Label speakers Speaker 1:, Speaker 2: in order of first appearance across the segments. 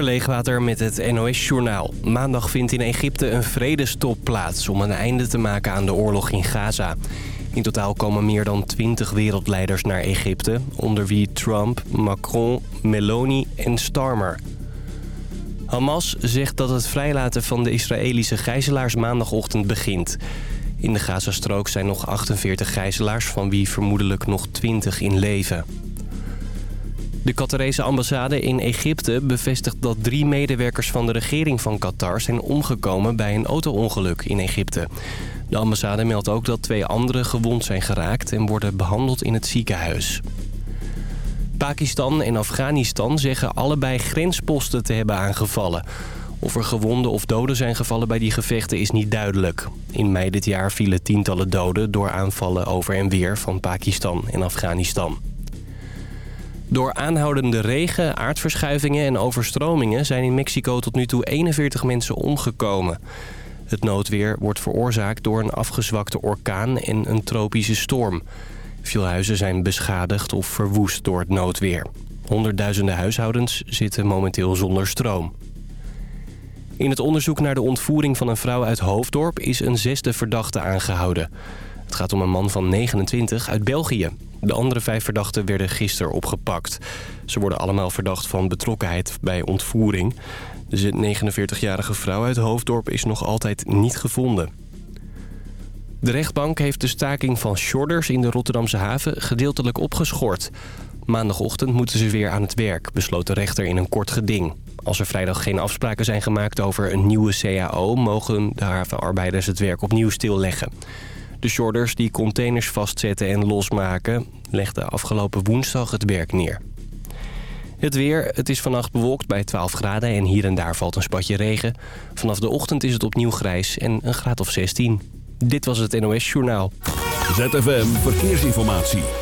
Speaker 1: Leegwater met het NOS-journaal. Maandag vindt in Egypte een vredestop plaats om een einde te maken aan de oorlog in Gaza. In totaal komen meer dan 20 wereldleiders naar Egypte... onder wie Trump, Macron, Meloni en Starmer. Hamas zegt dat het vrijlaten van de Israëlische gijzelaars maandagochtend begint. In de Gazastrook zijn nog 48 gijzelaars... van wie vermoedelijk nog 20 in leven. De Qatarese ambassade in Egypte bevestigt dat drie medewerkers van de regering van Qatar zijn omgekomen bij een auto-ongeluk in Egypte. De ambassade meldt ook dat twee anderen gewond zijn geraakt en worden behandeld in het ziekenhuis. Pakistan en Afghanistan zeggen allebei grensposten te hebben aangevallen. Of er gewonden of doden zijn gevallen bij die gevechten is niet duidelijk. In mei dit jaar vielen tientallen doden door aanvallen over en weer van Pakistan en Afghanistan. Door aanhoudende regen, aardverschuivingen en overstromingen... zijn in Mexico tot nu toe 41 mensen omgekomen. Het noodweer wordt veroorzaakt door een afgezwakte orkaan en een tropische storm. Veel huizen zijn beschadigd of verwoest door het noodweer. Honderdduizenden huishoudens zitten momenteel zonder stroom. In het onderzoek naar de ontvoering van een vrouw uit Hoofddorp... is een zesde verdachte aangehouden. Het gaat om een man van 29 uit België. De andere vijf verdachten werden gisteren opgepakt. Ze worden allemaal verdacht van betrokkenheid bij ontvoering. De 49-jarige vrouw uit Hoofddorp is nog altijd niet gevonden. De rechtbank heeft de staking van shorders in de Rotterdamse haven gedeeltelijk opgeschort. Maandagochtend moeten ze weer aan het werk, besloot de rechter in een kort geding. Als er vrijdag geen afspraken zijn gemaakt over een nieuwe CAO... mogen de havenarbeiders het werk opnieuw stilleggen. De shorters die containers vastzetten en losmaken... legden afgelopen woensdag het werk neer. Het weer, het is vannacht bewolkt bij 12 graden en hier en daar valt een spatje regen. Vanaf de ochtend is het opnieuw grijs en een graad of 16. Dit was het NOS Journaal.
Speaker 2: ZFM Verkeersinformatie.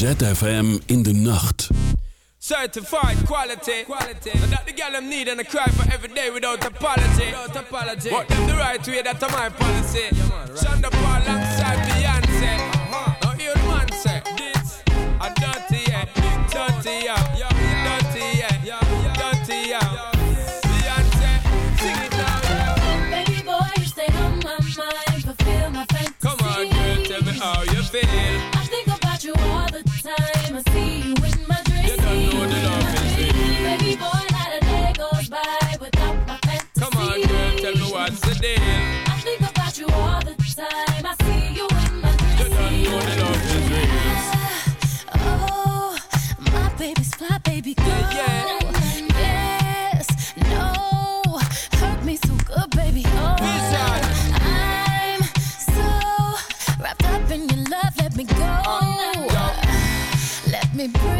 Speaker 2: ZFM in de nacht.
Speaker 3: Certified quality. quality. And that the girl them need and I cry for every day without apology. Without apology. But them the right way, that's my policy. Yeah, man, right. Shonda Paul alongside Beyonce. Uh-huh. Now hear the man say, this a dirty yeah, dirty yeah, dirty yeah, dirty yeah. Beyonce, sing it now.
Speaker 4: Baby boy, you stay on my mind, fulfill my fantasy.
Speaker 3: Come on, girl, tell me how you feel.
Speaker 4: I think about you all the time. I see you in my dreams. Oh, my baby's fly, baby girl. Yes, no, hurt me so good, baby. Oh, I'm so wrapped up in your love. Let me go. Let me breathe.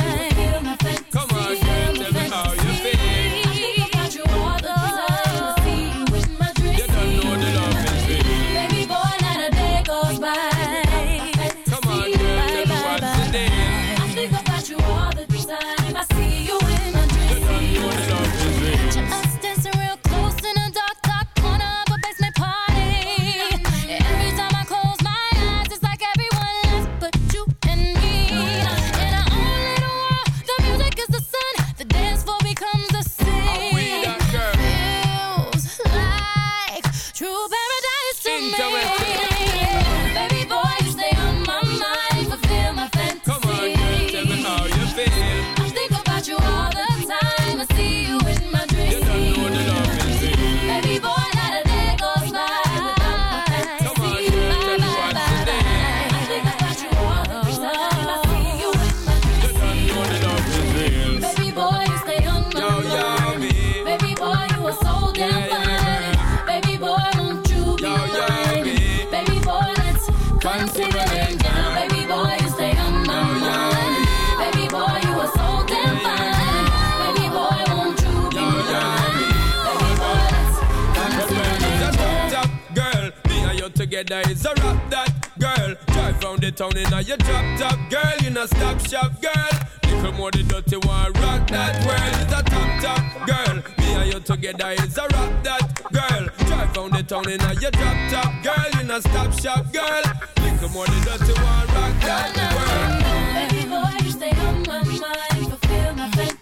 Speaker 4: The
Speaker 3: town in a your drop top girl. You know stop shop girl. Little more the dirty one rock that world is a top top girl. Me and you together is a rap that girl. Drive round the town in a your drop top girl. You know stop shop girl. Little more the dirty one rock that world.
Speaker 4: Baby boy, you stay on my mind, fulfill my fantasy.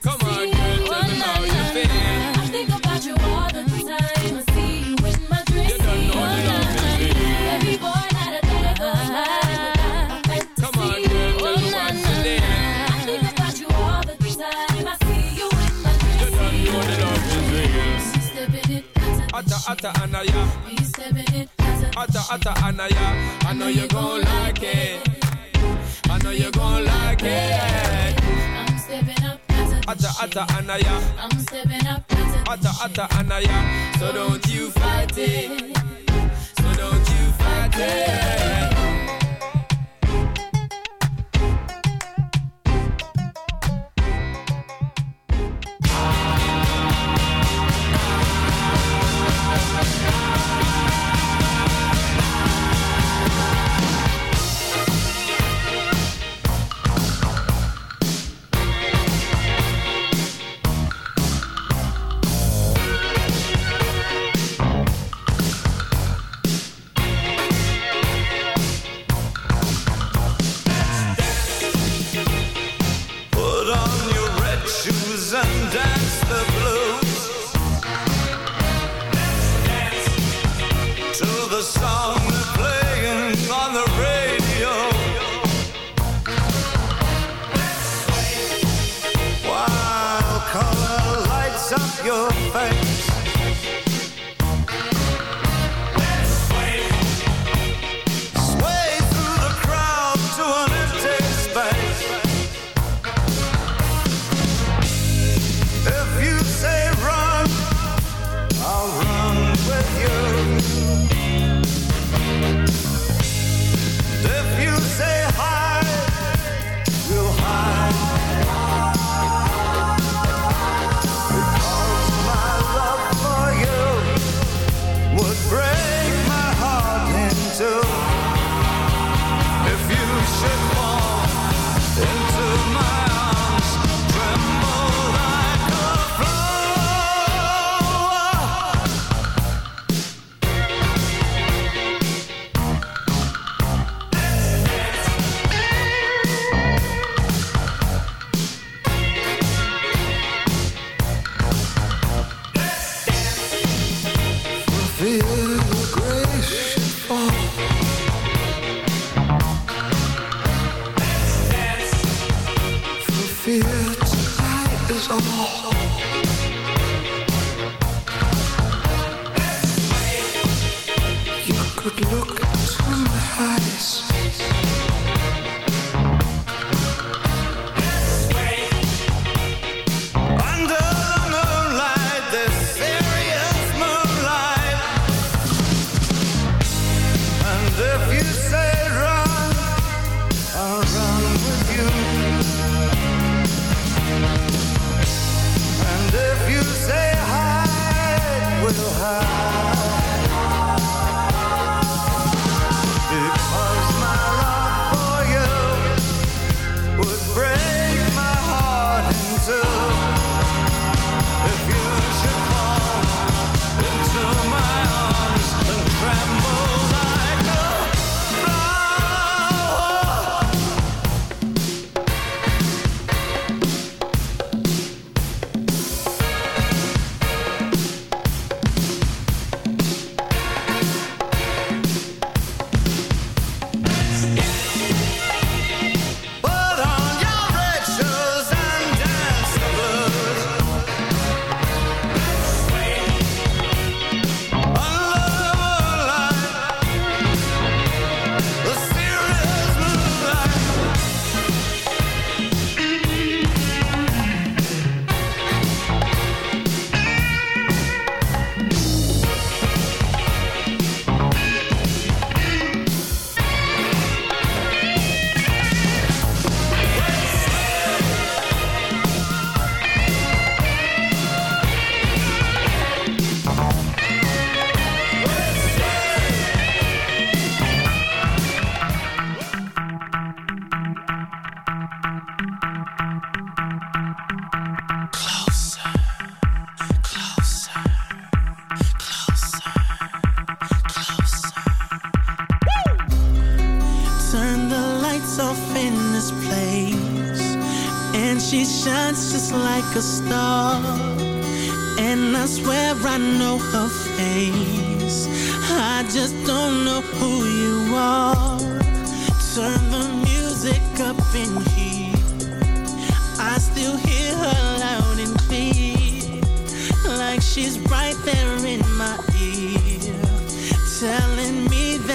Speaker 3: Atta anaya,
Speaker 4: He's stepping it, as a
Speaker 3: atta atta anaya. I know you gon' like it. I know you gon' like it.
Speaker 4: I'm stepping up, as a
Speaker 3: Atta atta anaya,
Speaker 4: I'm stepping up, as a
Speaker 3: atta atta anaya. So don't you fight it. So don't you fight it.
Speaker 5: The song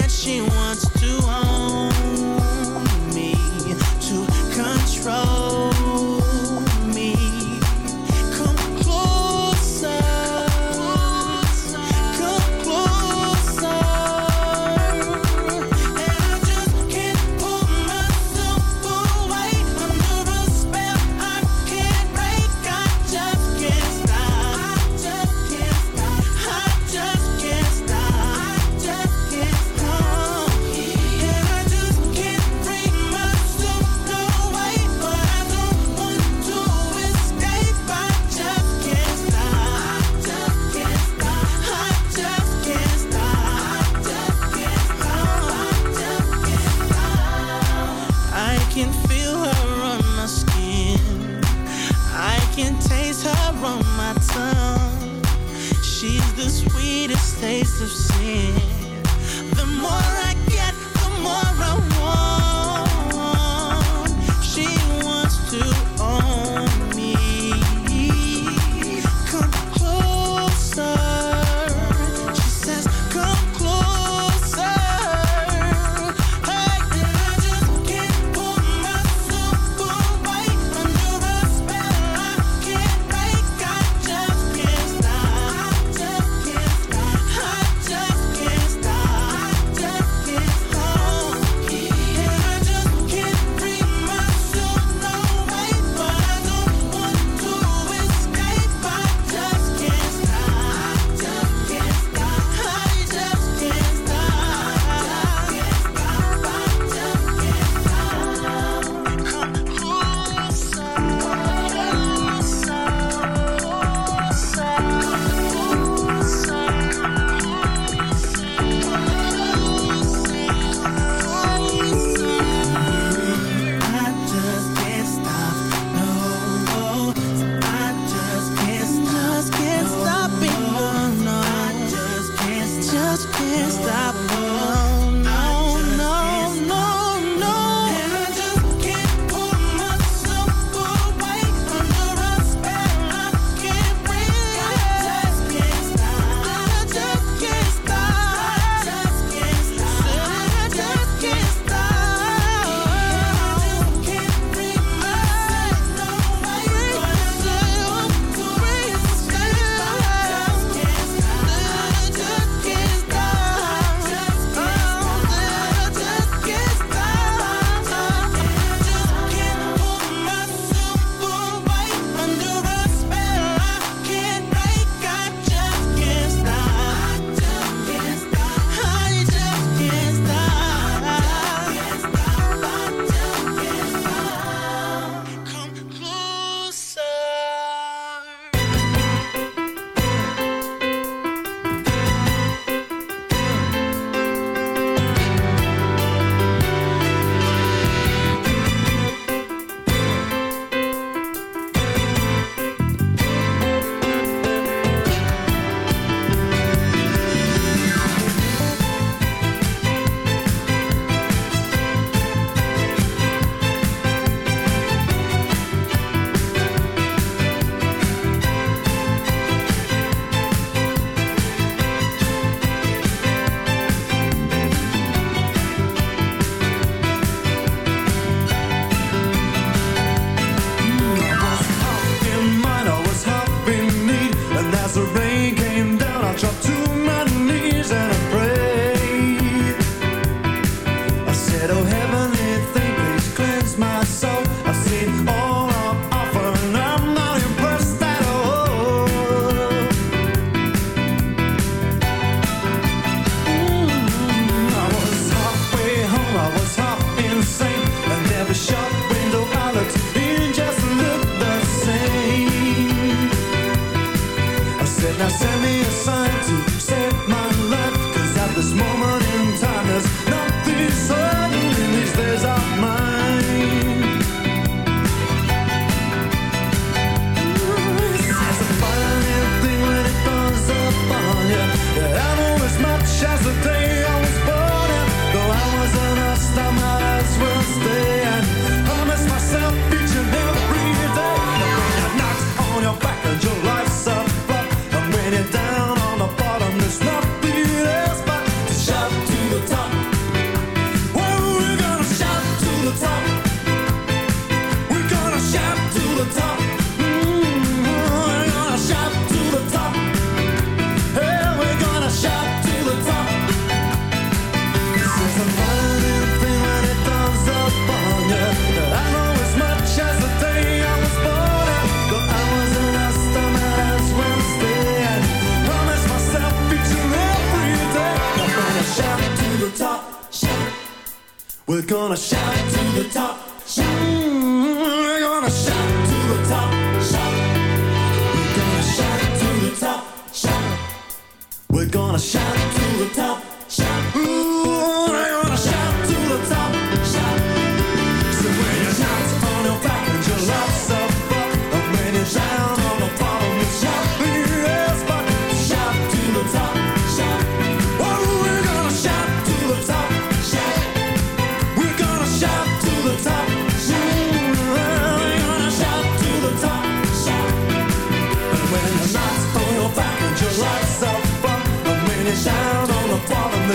Speaker 6: that she wants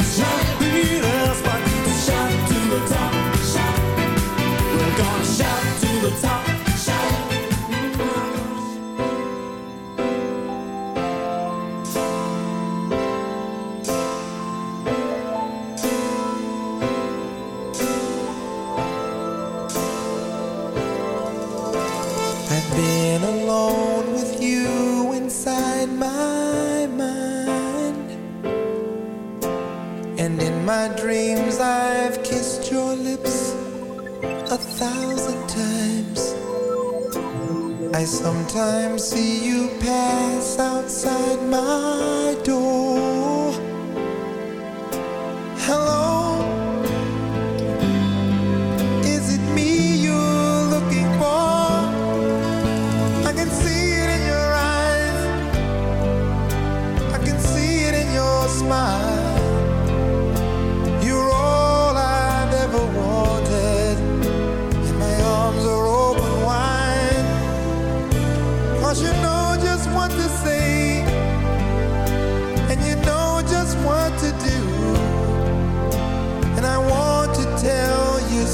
Speaker 6: the
Speaker 5: time.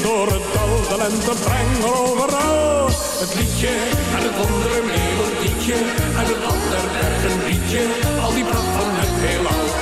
Speaker 7: door het dal, de lente brengen overal. Het liedje en het andere het liedje en het ander berg een liedje, al die pracht van het heelal.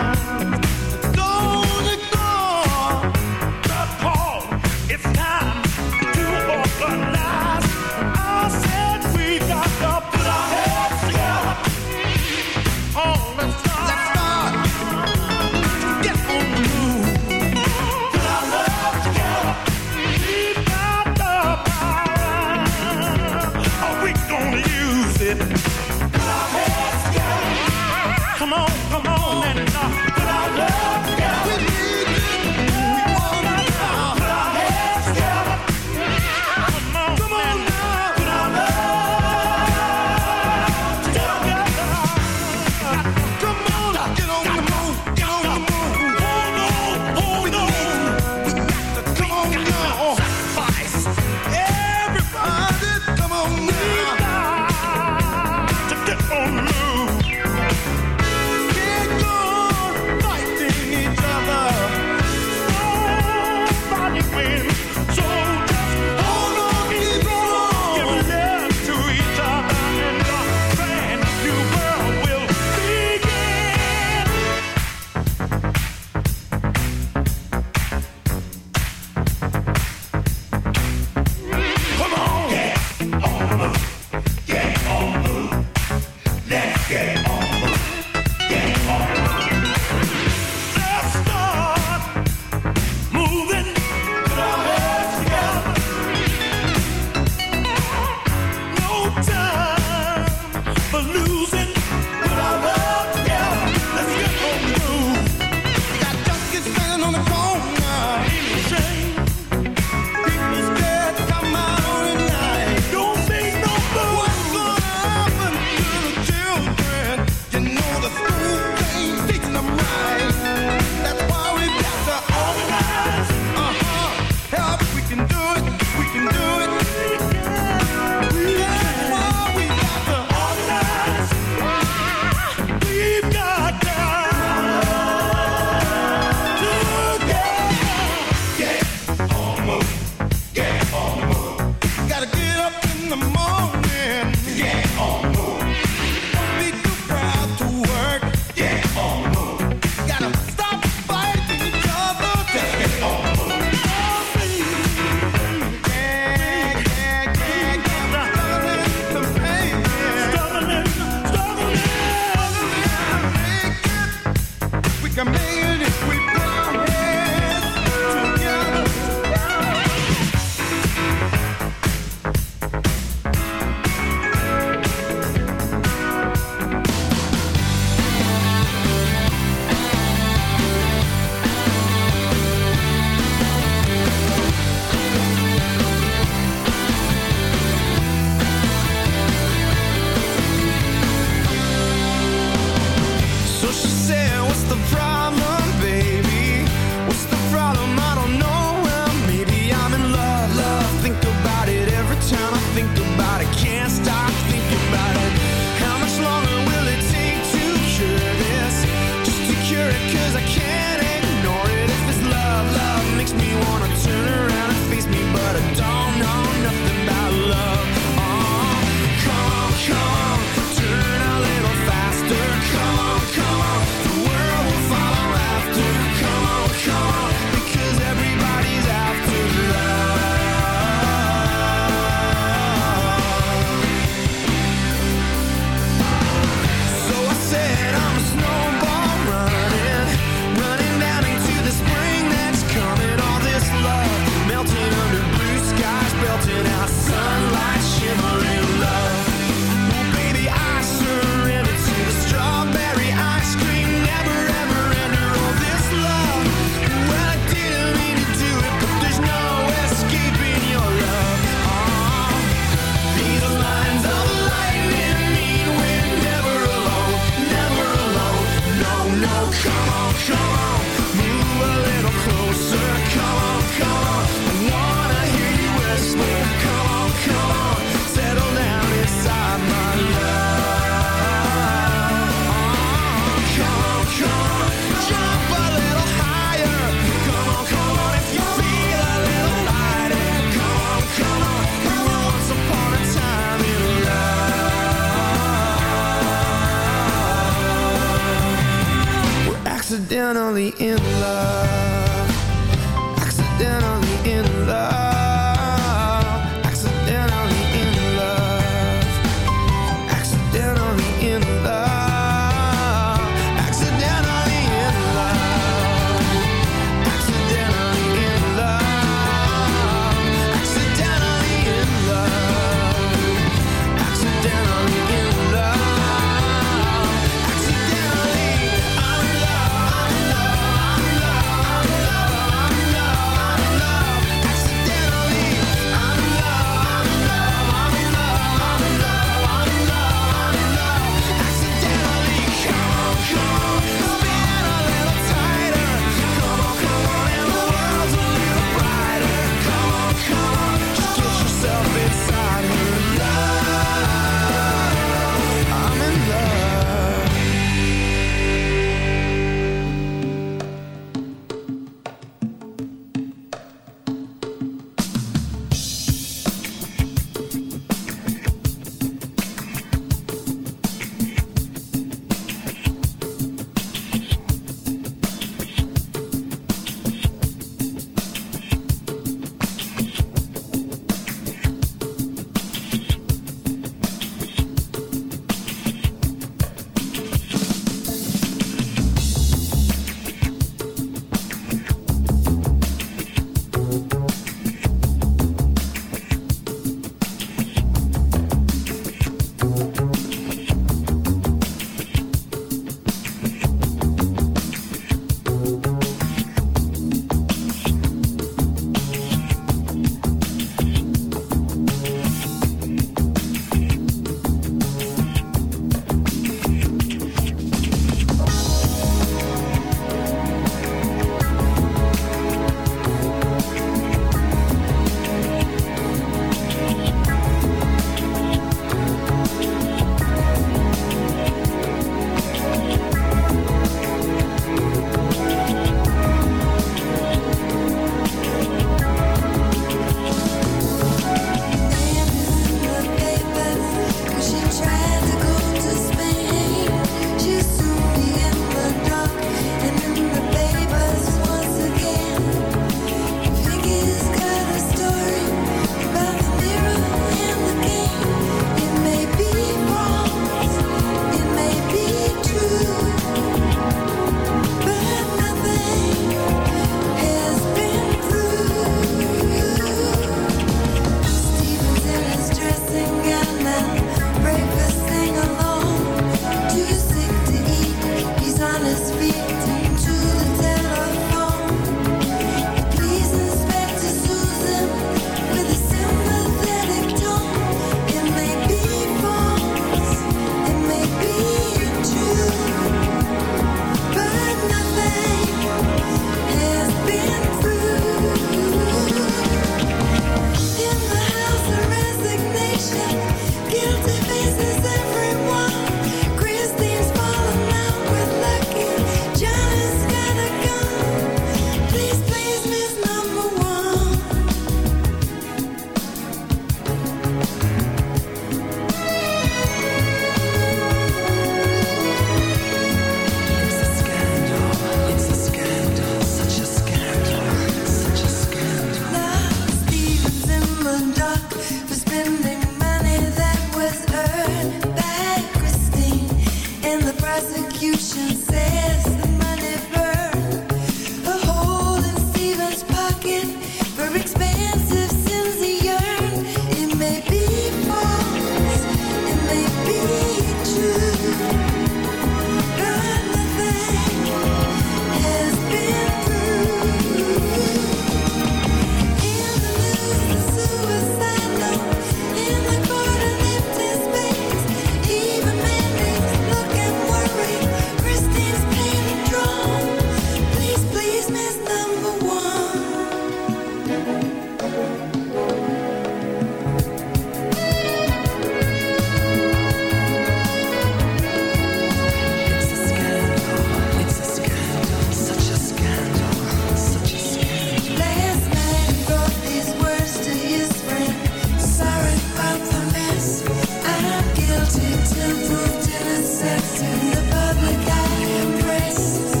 Speaker 8: wanted to prove to the
Speaker 9: sex in
Speaker 7: the public I embrace.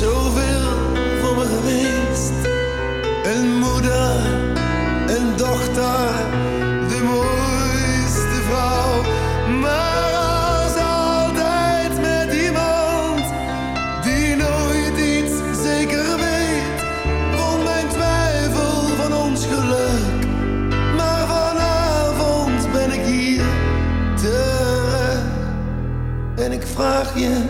Speaker 10: zoveel voor me geweest. Een moeder, een dochter, de mooiste vrouw. Maar als altijd met iemand die nooit iets zeker weet. kon mijn twijfel van ons geluk. Maar vanavond ben ik hier terug en ik
Speaker 2: vraag je